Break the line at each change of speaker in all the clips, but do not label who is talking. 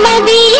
வான்மதியே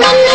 no